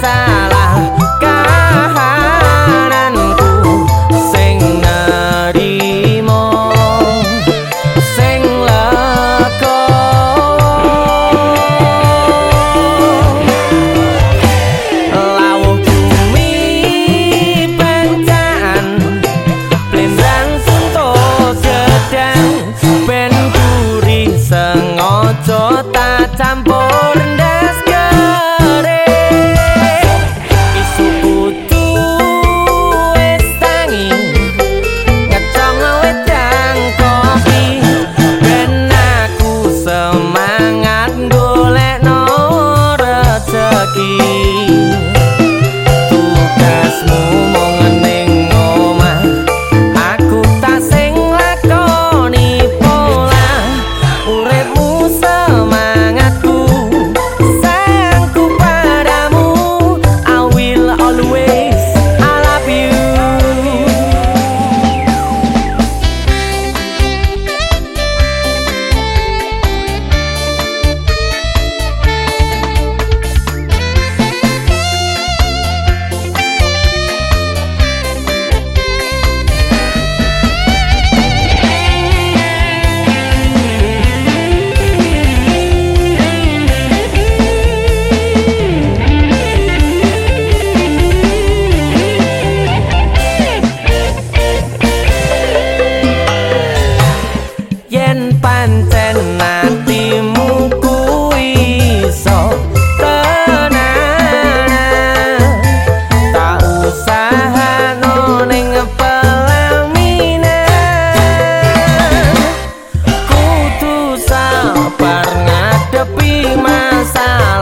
passar nepi masalah